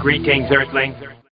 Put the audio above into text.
Greetings, Earthlings.